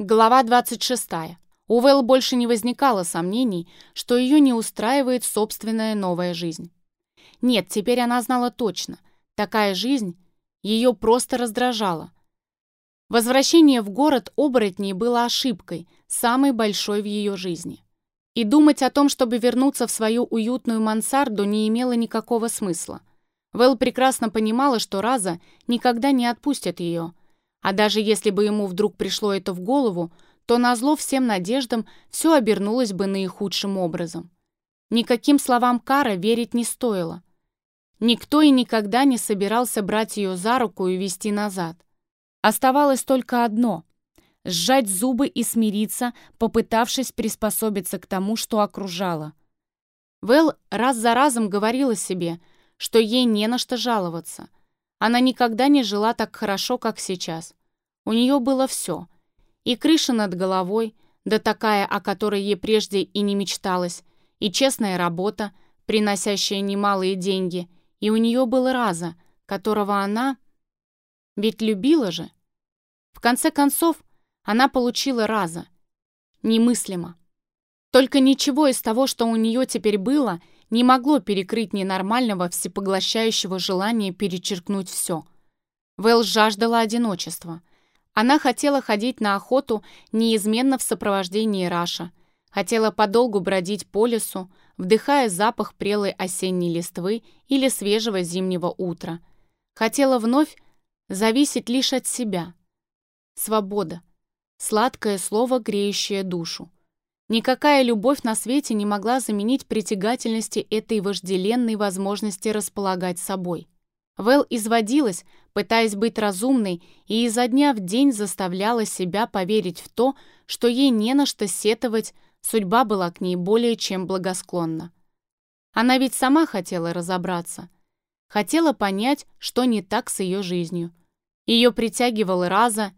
Глава 26. У Вэл больше не возникало сомнений, что ее не устраивает собственная новая жизнь. Нет, теперь она знала точно. Такая жизнь ее просто раздражала. Возвращение в город оборотней было ошибкой, самой большой в ее жизни. И думать о том, чтобы вернуться в свою уютную мансарду, не имело никакого смысла. Вэл прекрасно понимала, что Раза никогда не отпустит ее – а даже если бы ему вдруг пришло это в голову, то назло всем надеждам все обернулось бы наихудшим образом. Никаким словам Кара верить не стоило. Никто и никогда не собирался брать ее за руку и вести назад. Оставалось только одно — сжать зубы и смириться, попытавшись приспособиться к тому, что окружало. Вэл раз за разом говорила себе, что ей не на что жаловаться — она никогда не жила так хорошо, как сейчас. У нее было все. И крыша над головой, да такая, о которой ей прежде и не мечталось, и честная работа, приносящая немалые деньги, и у нее был Раза, которого она... Ведь любила же. В конце концов, она получила Раза. Немыслимо. Только ничего из того, что у нее теперь было — не могло перекрыть ненормального всепоглощающего желания перечеркнуть все. Вэл жаждала одиночества. Она хотела ходить на охоту неизменно в сопровождении Раша, хотела подолгу бродить по лесу, вдыхая запах прелой осенней листвы или свежего зимнего утра. Хотела вновь зависеть лишь от себя. Свобода. Сладкое слово, греющее душу. Никакая любовь на свете не могла заменить притягательности этой вожделенной возможности располагать собой. Вэл изводилась, пытаясь быть разумной, и изо дня в день заставляла себя поверить в то, что ей не на что сетовать, судьба была к ней более чем благосклонна. Она ведь сама хотела разобраться. Хотела понять, что не так с ее жизнью. Ее притягивал Раза,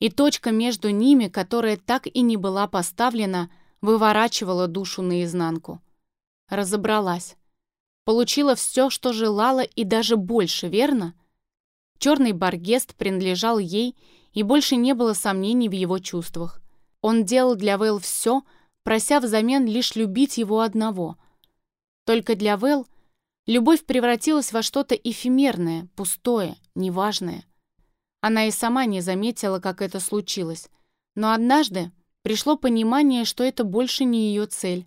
и точка между ними, которая так и не была поставлена, выворачивала душу наизнанку. Разобралась. Получила все, что желала, и даже больше, верно? Черный баргест принадлежал ей, и больше не было сомнений в его чувствах. Он делал для Вэл все, прося взамен лишь любить его одного. Только для Вэл любовь превратилась во что-то эфемерное, пустое, неважное. Она и сама не заметила, как это случилось. Но однажды пришло понимание, что это больше не ее цель.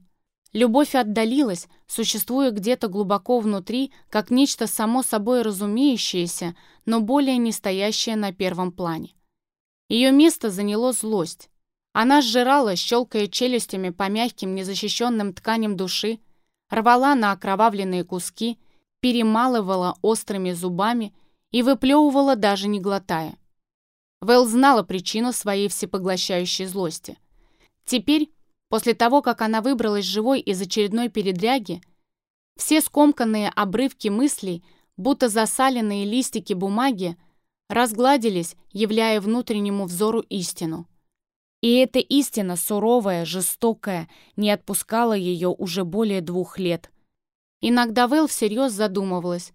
Любовь отдалилась, существуя где-то глубоко внутри, как нечто само собой разумеющееся, но более не стоящее на первом плане. Ее место заняло злость. Она сжирала, щелкая челюстями по мягким, незащищенным тканям души, рвала на окровавленные куски, перемалывала острыми зубами и выплевывала, даже не глотая. Вэл знала причину своей всепоглощающей злости. Теперь, после того, как она выбралась живой из очередной передряги, все скомканные обрывки мыслей, будто засаленные листики бумаги, разгладились, являя внутреннему взору истину. И эта истина, суровая, жестокая, не отпускала ее уже более двух лет. Иногда Вэл всерьез задумывалась,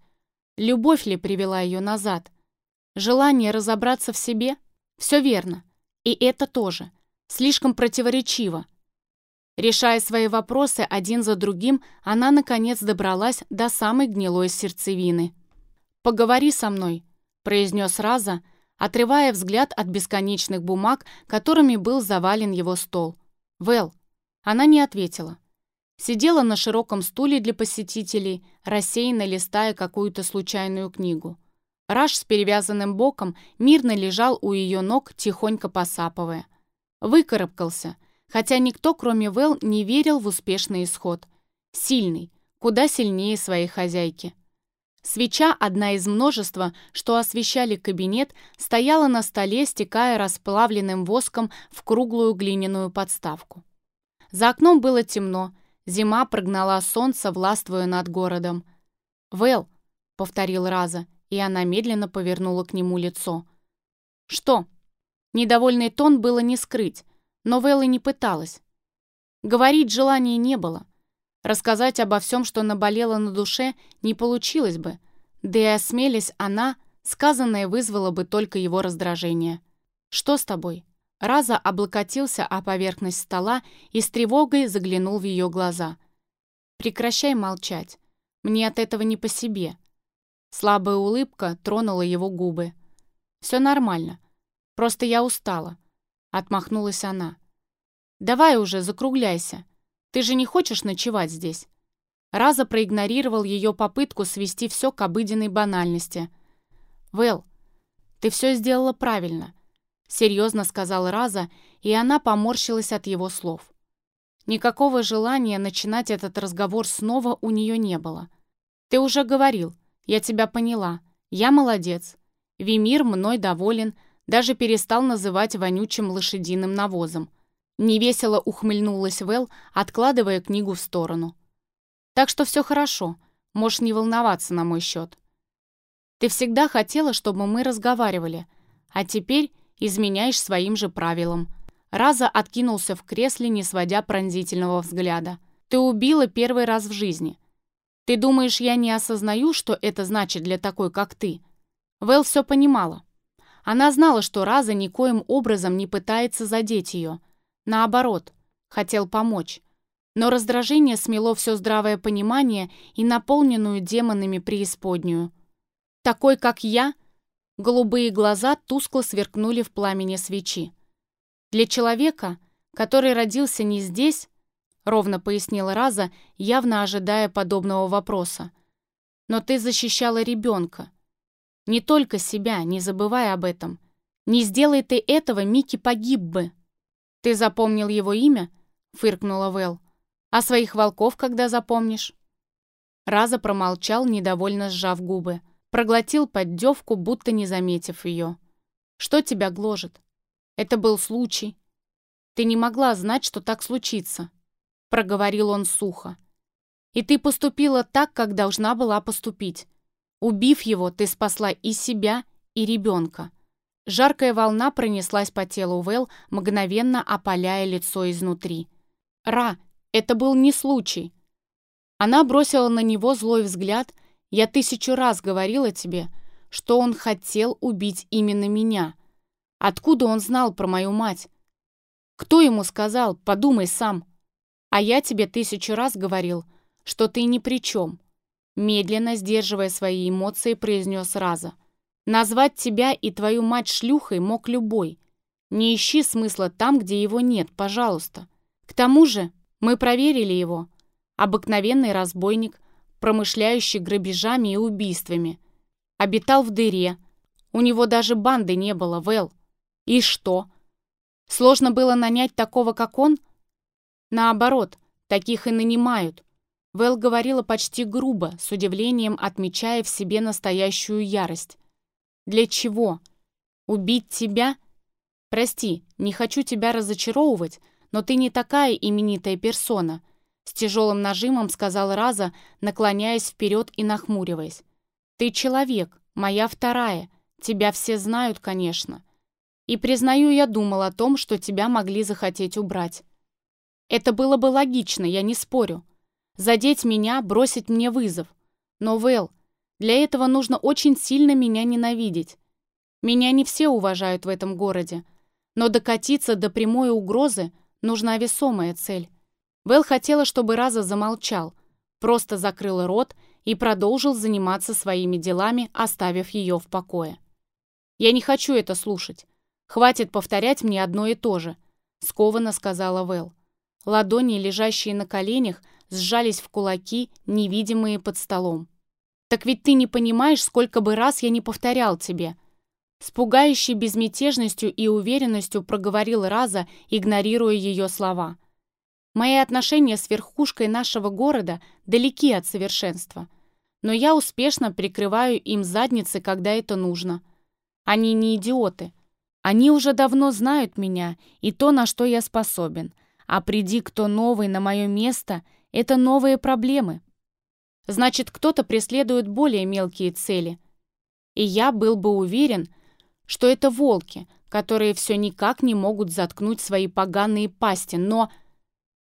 Любовь ли привела ее назад? Желание разобраться в себе? Все верно. И это тоже. Слишком противоречиво. Решая свои вопросы один за другим, она, наконец, добралась до самой гнилой сердцевины. «Поговори со мной», — произнес Раза, отрывая взгляд от бесконечных бумаг, которыми был завален его стол. «Вэл». Она не ответила. Сидела на широком стуле для посетителей, рассеянно листая какую-то случайную книгу. Раш с перевязанным боком мирно лежал у ее ног, тихонько посапывая. Выкарабкался, хотя никто, кроме Вэл, не верил в успешный исход. Сильный, куда сильнее своей хозяйки. Свеча, одна из множества, что освещали кабинет, стояла на столе, стекая расплавленным воском в круглую глиняную подставку. За окном было темно, Зима прогнала солнце, властвуя над городом. «Вэл», — повторил Раза, и она медленно повернула к нему лицо. «Что?» Недовольный тон было не скрыть, но Вэл и не пыталась. Говорить желания не было. Рассказать обо всем, что наболело на душе, не получилось бы, да и осмелись она, сказанное вызвало бы только его раздражение. «Что с тобой?» Раза облокотился о поверхность стола и с тревогой заглянул в ее глаза. «Прекращай молчать. Мне от этого не по себе». Слабая улыбка тронула его губы. «Все нормально. Просто я устала», — отмахнулась она. «Давай уже, закругляйся. Ты же не хочешь ночевать здесь?» Раза проигнорировал ее попытку свести все к обыденной банальности. «Вэл, ты все сделала правильно», — серьезно сказал Раза, и она поморщилась от его слов. Никакого желания начинать этот разговор снова у нее не было. «Ты уже говорил, я тебя поняла. Я молодец. Вимир мной доволен, даже перестал называть вонючим лошадиным навозом. Невесело ухмыльнулась Вэл, откладывая книгу в сторону. «Так что все хорошо, можешь не волноваться на мой счет. Ты всегда хотела, чтобы мы разговаривали, а теперь изменяешь своим же правилам». Раза откинулся в кресле, не сводя пронзительного взгляда. «Ты убила первый раз в жизни. Ты думаешь, я не осознаю, что это значит для такой, как ты?» Вэл все понимала. Она знала, что Раза никоим образом не пытается задеть ее. Наоборот, хотел помочь. Но раздражение смело все здравое понимание и наполненную демонами преисподнюю. Такой, как я, голубые глаза тускло сверкнули в пламени свечи. Для человека, который родился не здесь, ровно пояснила Раза, явно ожидая подобного вопроса. Но ты защищала ребенка. Не только себя, не забывай об этом. Не сделай ты этого, Микки погиб бы. «Ты запомнил его имя?» — фыркнула Вэл. «А своих волков когда запомнишь?» Раза промолчал, недовольно сжав губы. Проглотил поддевку, будто не заметив ее. «Что тебя гложет? Это был случай. Ты не могла знать, что так случится», — проговорил он сухо. «И ты поступила так, как должна была поступить. Убив его, ты спасла и себя, и ребенка. Жаркая волна пронеслась по телу Вэл, мгновенно опаляя лицо изнутри. «Ра, это был не случай!» Она бросила на него злой взгляд. «Я тысячу раз говорила тебе, что он хотел убить именно меня. Откуда он знал про мою мать? Кто ему сказал? Подумай сам. А я тебе тысячу раз говорил, что ты ни при чем». Медленно, сдерживая свои эмоции, произнес Раза. Назвать тебя и твою мать шлюхой мог любой. Не ищи смысла там, где его нет, пожалуйста. К тому же мы проверили его. Обыкновенный разбойник, промышляющий грабежами и убийствами. Обитал в дыре. У него даже банды не было, Вэл. И что? Сложно было нанять такого, как он? Наоборот, таких и нанимают. Вэл говорила почти грубо, с удивлением отмечая в себе настоящую ярость. Для чего? Убить тебя? Прости, не хочу тебя разочаровывать, но ты не такая именитая персона, с тяжелым нажимом сказал Раза, наклоняясь вперед и нахмуриваясь. Ты человек, моя вторая, тебя все знают, конечно. И, признаю, я думал о том, что тебя могли захотеть убрать. Это было бы логично, я не спорю. Задеть меня, бросить мне вызов. Но, Вэл, для этого нужно очень сильно меня ненавидеть. Меня не все уважают в этом городе, но докатиться до прямой угрозы нужна весомая цель. Вэл хотела, чтобы Раза замолчал, просто закрыл рот и продолжил заниматься своими делами, оставив ее в покое. «Я не хочу это слушать. Хватит повторять мне одно и то же», — скованно сказала Вэл. Ладони, лежащие на коленях, сжались в кулаки, невидимые под столом. Так ведь ты не понимаешь, сколько бы раз я не повторял тебе. С пугающей безмятежностью и уверенностью проговорил Раза, игнорируя ее слова. Мои отношения с верхушкой нашего города далеки от совершенства. Но я успешно прикрываю им задницы, когда это нужно. Они не идиоты. Они уже давно знают меня и то, на что я способен. А приди кто новый на мое место, это новые проблемы. Значит, кто-то преследует более мелкие цели. И я был бы уверен, что это волки, которые все никак не могут заткнуть свои поганые пасти, но...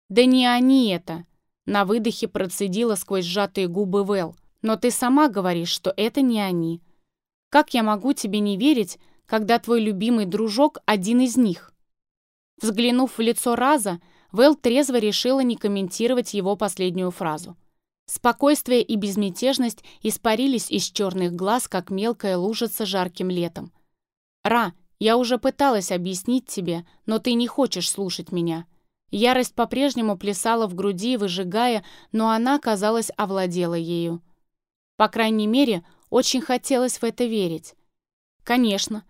Да не они это! На выдохе процедила сквозь сжатые губы Вэл. Но ты сама говоришь, что это не они. Как я могу тебе не верить, когда твой любимый дружок один из них? Взглянув в лицо Раза, Вэл трезво решила не комментировать его последнюю фразу. Спокойствие и безмятежность испарились из черных глаз, как мелкая лужица жарким летом. «Ра, я уже пыталась объяснить тебе, но ты не хочешь слушать меня». Ярость по-прежнему плясала в груди, выжигая, но она, казалось, овладела ею. По крайней мере, очень хотелось в это верить. «Конечно,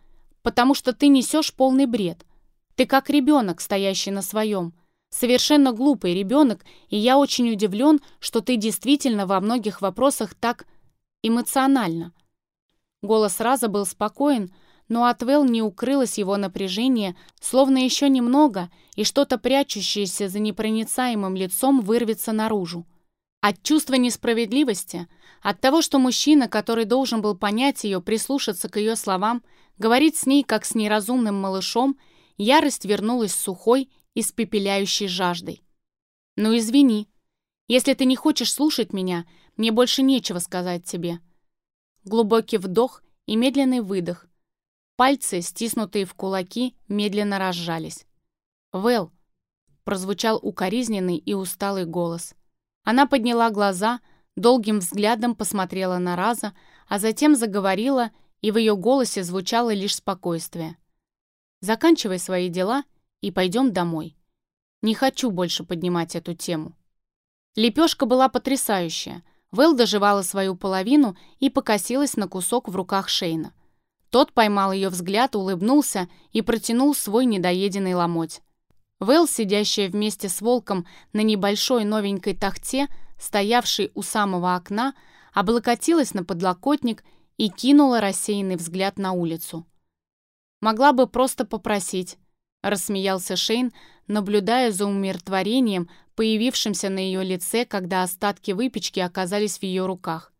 потому что ты несешь полный бред. Ты как ребенок, стоящий на своем. Совершенно глупый ребенок, и я очень удивлен, что ты действительно во многих вопросах так эмоционально». Голос Раза был спокоен, но от Вэл не укрылось его напряжение, словно еще немного, и что-то прячущееся за непроницаемым лицом вырвется наружу. От чувства несправедливости, от того, что мужчина, который должен был понять ее, прислушаться к ее словам, говорить с ней, как с неразумным малышом, ярость вернулась сухой, испепеляющей жаждой. «Ну, извини. Если ты не хочешь слушать меня, мне больше нечего сказать тебе». Глубокий вдох и медленный выдох, Пальцы, стиснутые в кулаки, медленно разжались. «Вэл!» — прозвучал укоризненный и усталый голос. Она подняла глаза, долгим взглядом посмотрела на Раза, а затем заговорила, и в ее голосе звучало лишь спокойствие. «Заканчивай свои дела и пойдем домой. Не хочу больше поднимать эту тему». Лепешка была потрясающая. Вэл доживала свою половину и покосилась на кусок в руках Шейна. Тот поймал ее взгляд, улыбнулся и протянул свой недоеденный ломоть. Вэл, сидящая вместе с волком на небольшой новенькой тахте, стоявшей у самого окна, облокотилась на подлокотник и кинула рассеянный взгляд на улицу. «Могла бы просто попросить», — рассмеялся Шейн, наблюдая за умиротворением, появившимся на ее лице, когда остатки выпечки оказались в ее руках.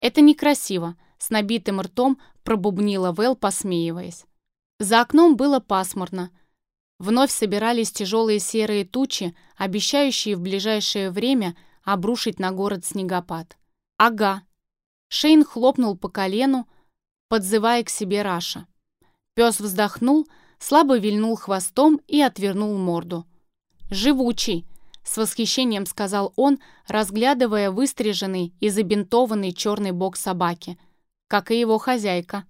«Это некрасиво», — с набитым ртом пробубнила Вэл, посмеиваясь. За окном было пасмурно. Вновь собирались тяжелые серые тучи, обещающие в ближайшее время обрушить на город снегопад. «Ага». Шейн хлопнул по колену, подзывая к себе Раша. Пес вздохнул, слабо вильнул хвостом и отвернул морду. «Живучий!» — с восхищением сказал он, разглядывая выстриженный и забинтованный черный бок собаки — как и его хозяйка.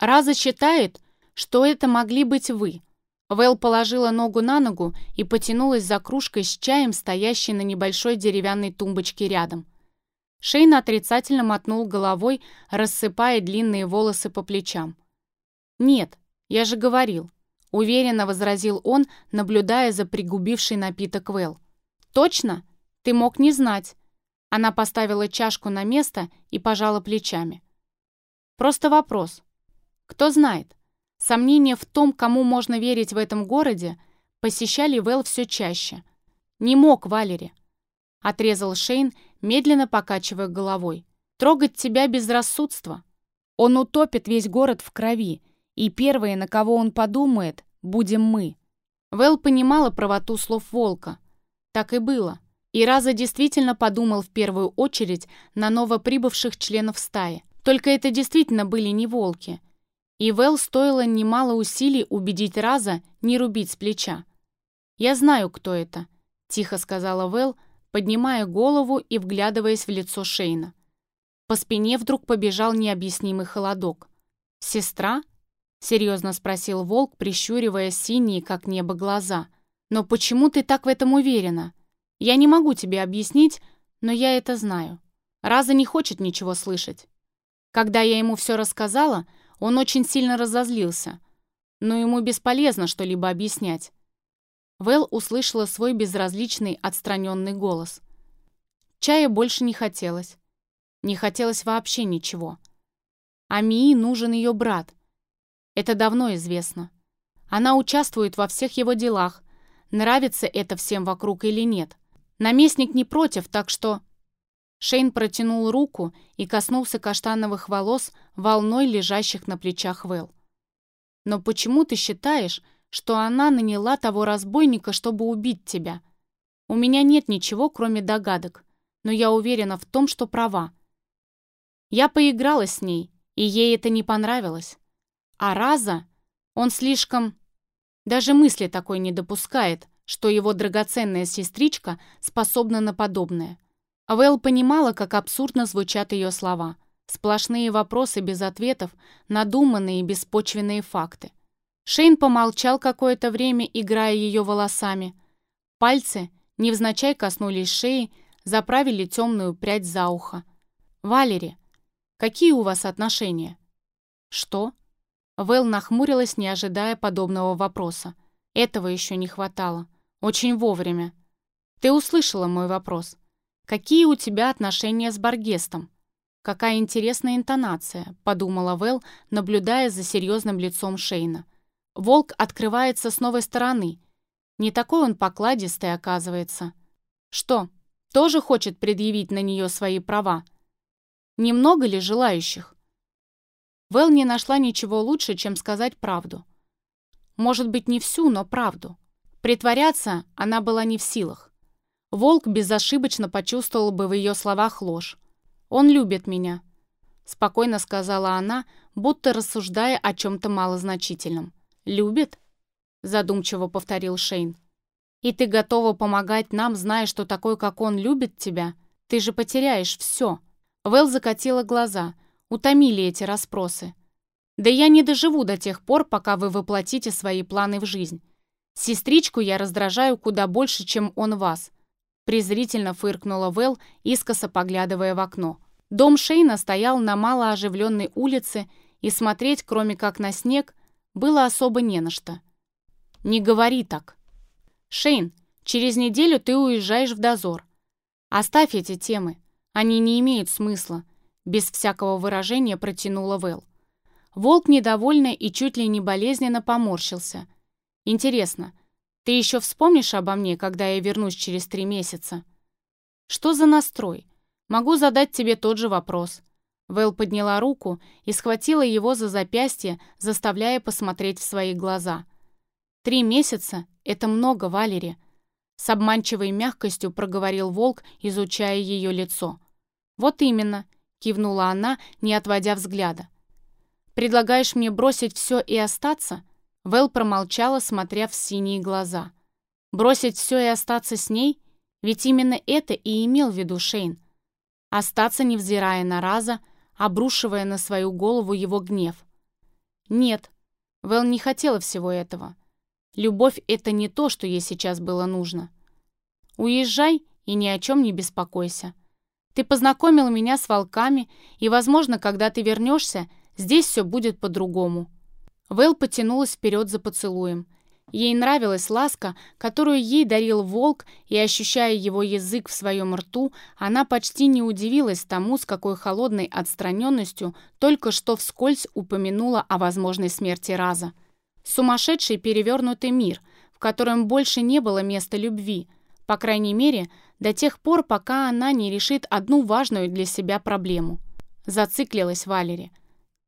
Раза считает, что это могли быть вы. Вэл положила ногу на ногу и потянулась за кружкой с чаем, стоящей на небольшой деревянной тумбочке рядом. Шейн отрицательно мотнул головой, рассыпая длинные волосы по плечам. «Нет, я же говорил», — уверенно возразил он, наблюдая за пригубивший напиток Вэл. «Точно? Ты мог не знать». Она поставила чашку на место и пожала плечами. Просто вопрос. Кто знает, сомнения в том, кому можно верить в этом городе, посещали Вэл все чаще. Не мог Валери. Отрезал Шейн, медленно покачивая головой. Трогать тебя безрассудство. Он утопит весь город в крови, и первые, на кого он подумает, будем мы. Вэл понимала правоту слов Волка. Так и было. И Раза действительно подумал в первую очередь на новоприбывших членов стаи. Только это действительно были не волки. И Вэл стоило немало усилий убедить Раза не рубить с плеча. «Я знаю, кто это», — тихо сказала Вэл, поднимая голову и вглядываясь в лицо Шейна. По спине вдруг побежал необъяснимый холодок. «Сестра?» — серьезно спросил волк, прищуривая синие, как небо, глаза. «Но почему ты так в этом уверена? Я не могу тебе объяснить, но я это знаю. Раза не хочет ничего слышать. Когда я ему все рассказала, он очень сильно разозлился, но ему бесполезно что-либо объяснять. Вэл услышала свой безразличный, отстраненный голос. Чая больше не хотелось. Не хотелось вообще ничего. А Мии нужен ее брат. Это давно известно. Она участвует во всех его делах, нравится это всем вокруг или нет. Наместник не против, так что... Шейн протянул руку и коснулся каштановых волос, волной лежащих на плечах Вэл. «Но почему ты считаешь, что она наняла того разбойника, чтобы убить тебя? У меня нет ничего, кроме догадок, но я уверена в том, что права. Я поиграла с ней, и ей это не понравилось. А Раза, он слишком Даже мысли такой не допускает, что его драгоценная сестричка способна на подобное. Вэл понимала, как абсурдно звучат ее слова. Сплошные вопросы без ответов, надуманные и беспочвенные факты. Шейн помолчал какое-то время, играя ее волосами. Пальцы невзначай коснулись шеи, заправили темную прядь за ухо. «Валери, какие у вас отношения?» «Что?» Вэл нахмурилась, не ожидая подобного вопроса. Этого еще не хватало. Очень вовремя. «Ты услышала мой вопрос. Какие у тебя отношения с Баргестом?» «Какая интересная интонация», — подумала Вэл, наблюдая за серьезным лицом Шейна. «Волк открывается с новой стороны. Не такой он покладистый, оказывается. Что, тоже хочет предъявить на нее свои права? Немного ли желающих?» Вэл не нашла ничего лучше, чем сказать правду. Может быть, не всю, но правду. Притворяться она была не в силах. Волк безошибочно почувствовал бы в ее словах ложь. «Он любит меня», — спокойно сказала она, будто рассуждая о чем-то малозначительном. «Любит?» — задумчиво повторил Шейн. «И ты готова помогать нам, зная, что такой, как он, любит тебя? Ты же потеряешь все». Вэл закатила глаза. Утомили эти расспросы. «Да я не доживу до тех пор, пока вы воплотите свои планы в жизнь. Сестричку я раздражаю куда больше, чем он вас. Презрительно фыркнула Вэл, искоса поглядывая в окно. Дом Шейна стоял на малооживленной улице, и смотреть, кроме как на снег, было особо не на что. «Не говори так!» «Шейн, через неделю ты уезжаешь в дозор. Оставь эти темы, они не имеют смысла», без всякого выражения протянула Вэл. Волк недовольно и чуть ли не болезненно поморщился. «Интересно, ты еще вспомнишь обо мне, когда я вернусь через три месяца? Что за настрой? Могу задать тебе тот же вопрос. Вэл подняла руку и схватила его за запястье, заставляя посмотреть в свои глаза. «Три месяца — это много, Валери», — с обманчивой мягкостью проговорил волк, изучая ее лицо. «Вот именно», — кивнула она, не отводя взгляда. «Предлагаешь мне бросить все и остаться?» Вэл промолчала, смотря в синие глаза. Бросить все и остаться с ней? Ведь именно это и имел в виду Шейн. Остаться, невзирая на Раза, обрушивая на свою голову его гнев. Нет, Вэл не хотела всего этого. Любовь — это не то, что ей сейчас было нужно. Уезжай и ни о чем не беспокойся. Ты познакомил меня с волками, и, возможно, когда ты вернешься, здесь все будет по-другому. Вэл потянулась вперед за поцелуем. Ей нравилась ласка, которую ей дарил волк, и, ощущая его язык в своем рту, она почти не удивилась тому, с какой холодной отстраненностью только что вскользь упомянула о возможной смерти Раза. Сумасшедший перевернутый мир, в котором больше не было места любви, по крайней мере, до тех пор, пока она не решит одну важную для себя проблему. Зациклилась Валери.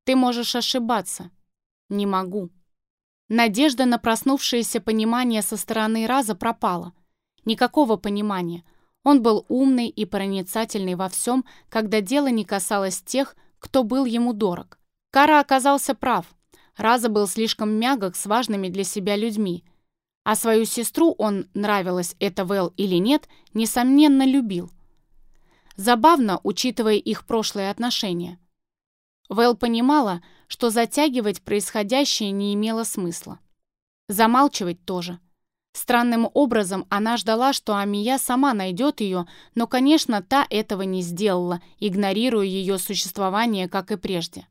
«Ты можешь ошибаться», не могу. Надежда на проснувшееся понимание со стороны Раза пропала. Никакого понимания. Он был умный и проницательный во всем, когда дело не касалось тех, кто был ему дорог. Кара оказался прав. Раза был слишком мягок с важными для себя людьми. А свою сестру он, нравилось это Вэл или нет, несомненно любил. Забавно, учитывая их прошлые отношения. Вэл понимала, что затягивать происходящее не имело смысла. Замалчивать тоже. Странным образом она ждала, что Амия сама найдет ее, но, конечно, та этого не сделала, игнорируя ее существование, как и прежде.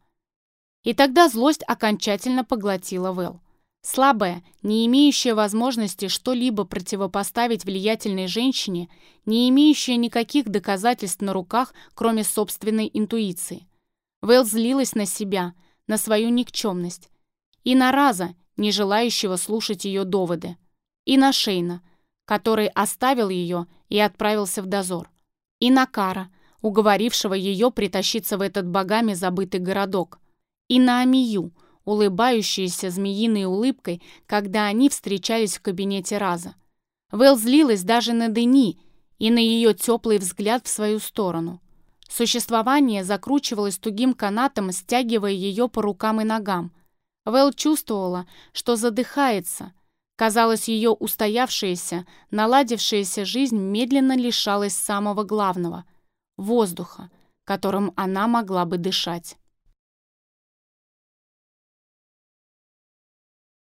И тогда злость окончательно поглотила Вэл. Слабая, не имеющая возможности что-либо противопоставить влиятельной женщине, не имеющая никаких доказательств на руках, кроме собственной интуиции. Вэл злилась на себя, на свою никчемность. И на Раза, не желающего слушать ее доводы. И на Шейна, который оставил ее и отправился в дозор. И на Кара, уговорившего ее притащиться в этот богами забытый городок. И на Амию, улыбающуюся змеиной улыбкой, когда они встречались в кабинете Раза. Вэл злилась даже на Дени и на ее теплый взгляд в свою сторону. Существование закручивалось тугим канатом, стягивая ее по рукам и ногам. Вэл чувствовала, что задыхается, Казалось, ее устоявшаяся, наладившаяся жизнь медленно лишалась самого главного — воздуха, которым она могла бы дышать.